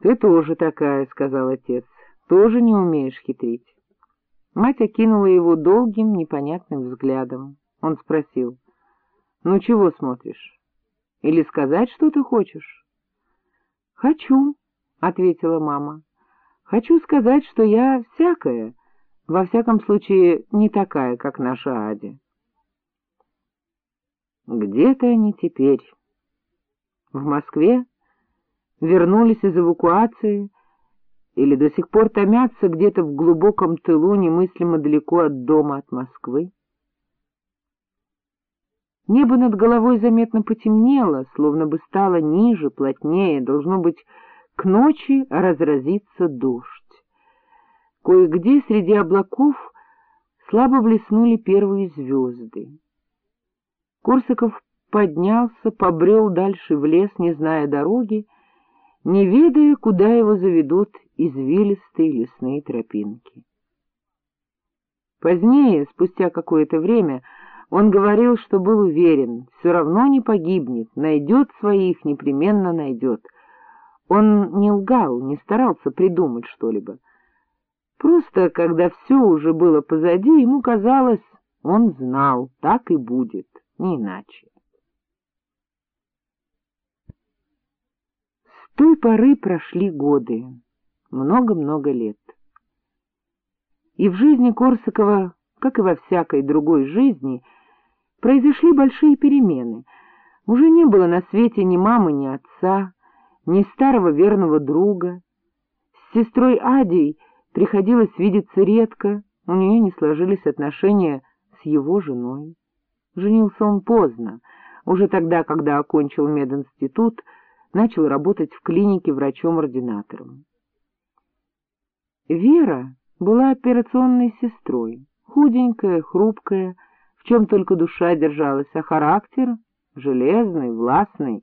— Ты тоже такая, — сказал отец, — тоже не умеешь хитрить. Мать окинула его долгим, непонятным взглядом. Он спросил, — Ну, чего смотришь? Или сказать что-то хочешь? — Хочу, — ответила мама. — Хочу сказать, что я всякая, во всяком случае не такая, как наша Адя. Где-то они теперь. В Москве вернулись из эвакуации или до сих пор томятся где-то в глубоком тылу, немыслимо далеко от дома, от Москвы. Небо над головой заметно потемнело, словно бы стало ниже, плотнее, должно быть, к ночи разразится дождь. Кое-где среди облаков слабо блеснули первые звезды. Корсаков поднялся, побрел дальше в лес, не зная дороги, не ведая, куда его заведут извилистые лесные тропинки. Позднее, спустя какое-то время, он говорил, что был уверен, все равно не погибнет, найдет своих, непременно найдет. Он не лгал, не старался придумать что-либо. Просто, когда все уже было позади, ему казалось, он знал, так и будет, не иначе. Той поры прошли годы, много-много лет. И в жизни Корсакова, как и во всякой другой жизни, произошли большие перемены. Уже не было на свете ни мамы, ни отца, ни старого верного друга. С сестрой Адей приходилось видеться редко, у нее не сложились отношения с его женой. Женился он поздно, уже тогда, когда окончил мединститут, начал работать в клинике врачом-ординатором. Вера была операционной сестрой, худенькая, хрупкая, в чем только душа держалась, а характер — железный, властный,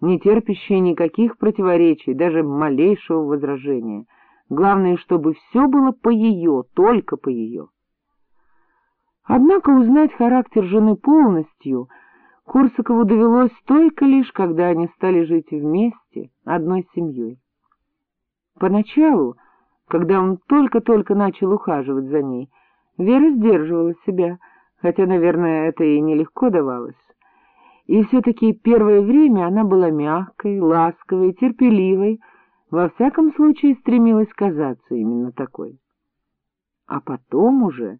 не терпящий никаких противоречий, даже малейшего возражения. Главное, чтобы все было по ее, только по ее. Однако узнать характер жены полностью — Курсакову довелось только лишь, когда они стали жить вместе, одной семьей. Поначалу, когда он только-только начал ухаживать за ней, Вера сдерживала себя, хотя, наверное, это ей нелегко давалось. И все-таки первое время она была мягкой, ласковой, терпеливой, во всяком случае стремилась казаться именно такой. А потом уже,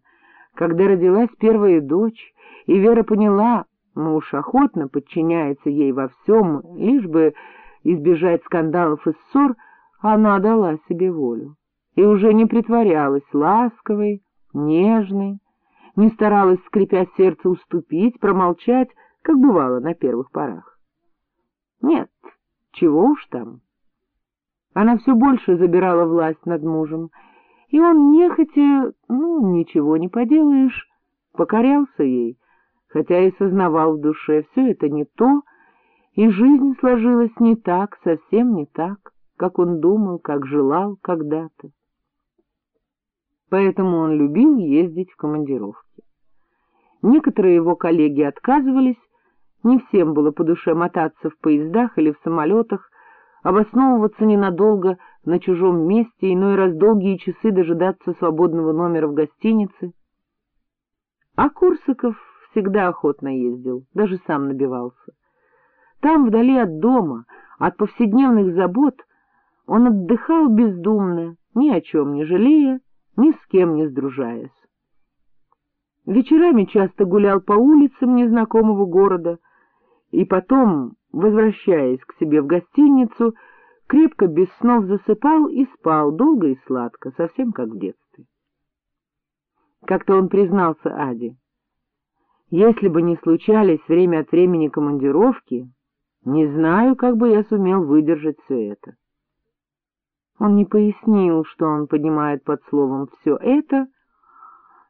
когда родилась первая дочь, и Вера поняла, Муж охотно подчиняется ей во всем, лишь бы избежать скандалов и ссор, она дала себе волю и уже не притворялась ласковой, нежной, не старалась, скрипя сердце, уступить, промолчать, как бывало на первых порах. Нет, чего уж там. Она все больше забирала власть над мужем, и он нехотя, ну, ничего не поделаешь, покорялся ей, хотя и сознавал в душе, все это не то, и жизнь сложилась не так, совсем не так, как он думал, как желал когда-то. Поэтому он любил ездить в командировки. Некоторые его коллеги отказывались, не всем было по душе мотаться в поездах или в самолетах, обосновываться ненадолго на чужом месте, иной раз долгие часы дожидаться свободного номера в гостинице. А Курсаков всегда охотно ездил, даже сам набивался. Там, вдали от дома, от повседневных забот, он отдыхал бездумно, ни о чем не жалея, ни с кем не сдружаясь. Вечерами часто гулял по улицам незнакомого города, и потом, возвращаясь к себе в гостиницу, крепко без снов засыпал и спал долго и сладко, совсем как в детстве. Как-то он признался Аде. Если бы не случались время от времени командировки, не знаю, как бы я сумел выдержать все это. Он не пояснил, что он понимает под словом «все это»,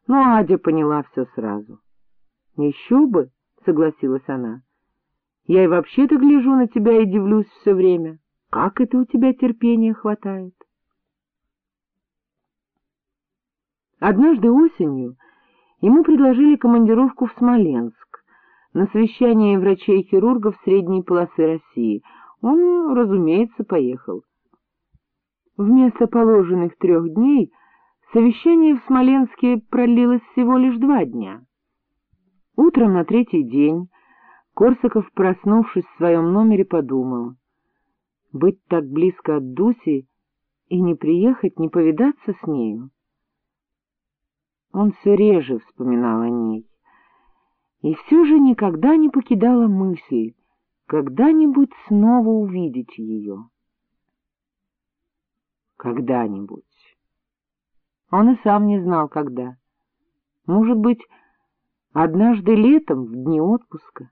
но Адя поняла все сразу. — Еще бы, — согласилась она. — Я и вообще-то гляжу на тебя и дивлюсь все время. Как это у тебя терпения хватает? Однажды осенью Ему предложили командировку в Смоленск на совещание врачей-хирургов средней полосы России. Он, разумеется, поехал. Вместо положенных трех дней совещание в Смоленске продлилось всего лишь два дня. Утром на третий день Корсаков, проснувшись в своем номере, подумал. Быть так близко от Дуси и не приехать, не повидаться с нею. Он все реже вспоминал о ней. И все же никогда не покидала мысль когда-нибудь снова увидеть ее. Когда-нибудь. Он и сам не знал, когда. Может быть, однажды летом, в дни отпуска.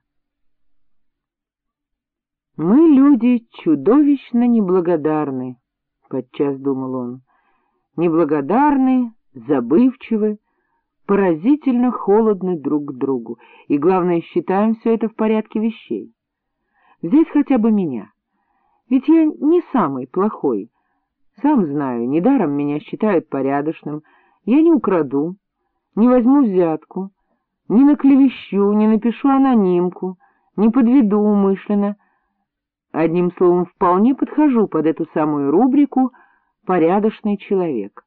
«Мы, люди, чудовищно неблагодарны», — подчас думал он, — «неблагодарны, забывчивы, поразительно холодны друг к другу, и, главное, считаем все это в порядке вещей. Взять хотя бы меня. Ведь я не самый плохой. Сам знаю, недаром меня считают порядочным. Я не украду, не возьму взятку, не наклевещу, не напишу анонимку, не подведу умышленно. Одним словом, вполне подхожу под эту самую рубрику «порядочный человек».